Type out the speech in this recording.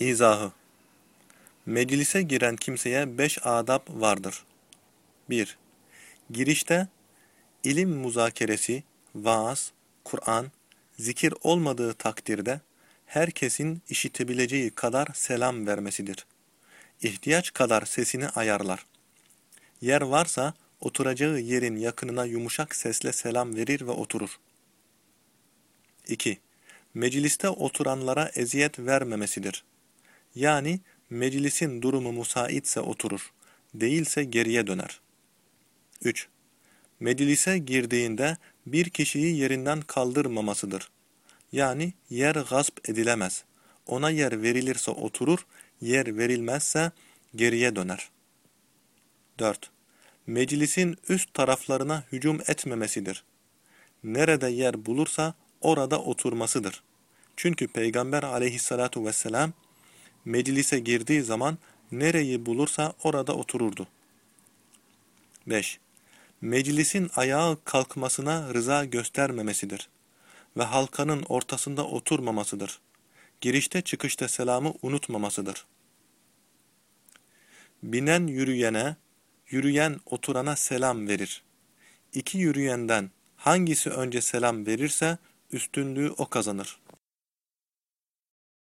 İzahı Meclise giren kimseye beş adab vardır. 1. Girişte ilim muzakeresi, vaaz, Kur'an, zikir olmadığı takdirde herkesin işitebileceği kadar selam vermesidir. İhtiyaç kadar sesini ayarlar. Yer varsa oturacağı yerin yakınına yumuşak sesle selam verir ve oturur. 2. Mecliste oturanlara eziyet vermemesidir. Yani meclisin durumu musaitse oturur, değilse geriye döner. 3. Meclise girdiğinde bir kişiyi yerinden kaldırmamasıdır. Yani yer gasp edilemez. Ona yer verilirse oturur, yer verilmezse geriye döner. 4. Meclisin üst taraflarına hücum etmemesidir. Nerede yer bulursa orada oturmasıdır. Çünkü Peygamber aleyhissalatu vesselam meclise girdiği zaman nereyi bulursa orada otururdu. 5. Meclisin ayağa kalkmasına rıza göstermemesidir ve halkanın ortasında oturmamasıdır. Girişte çıkışta selamı unutmamasıdır. Binen yürüyene, yürüyen oturana selam verir. İki yürüyenden hangisi önce selam verirse üstünlüğü o kazanır.